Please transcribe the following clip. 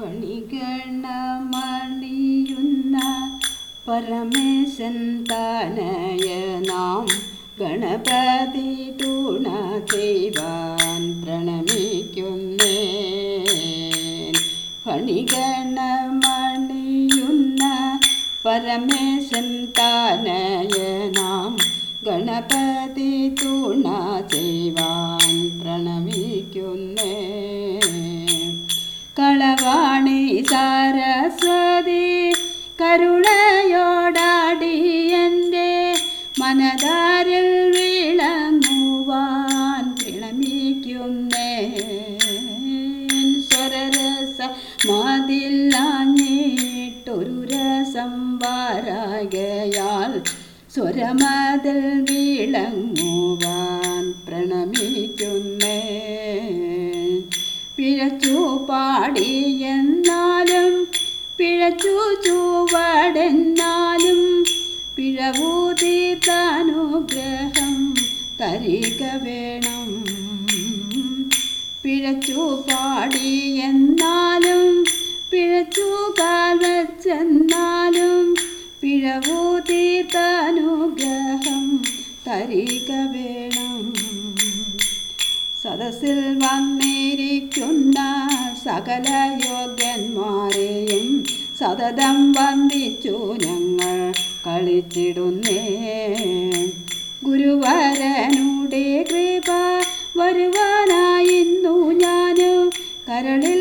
ഫണിഗണമണിയുന്ന പരമേശൻ താനയ നാം ഗണപതി തുണ ദൈവാൻ പ്രണമിക്കുന്നേ ഫണിഗണമണിയുന്ന പരമേശൻ താനയ നാം ഗണപതി തുണ ചെയ്യുവാൻ മനതാരിൽ വിളങ്ങുവാൻ വിളമിക്കുന്നേ സ്വരരസ മതില്ലാഞ്ഞിട്ടൊരു രസം വാരാകയാൽ സ്വരമതിൽ വിളങ്ങുവാൻ പ്രണമിക്കുന്നേ പിഴച്ചു പാടി എന്നാലും പിഴച്ചു ചുവടെന്നാലും തരിക വേണം. പിഴച്ചു പാടി എന്നാലും പിഴച്ചു കാൽ വെച്ചെന്നാലും പിഴവൂതീർത്താനുഗ്രഹം തരിക വേണം. സദസ്സിൽ വന്നിരിക്കുന്ന സകല യോഗ്യന്മാരെയും സതതം വന്ദിച്ചു ഞങ്ങൾ കളിച്ചിടുന്നേ. ഗുരുവരനുടേ കൃപ വരുവാനായിരുന്നു ഞാൻ കരളിൽ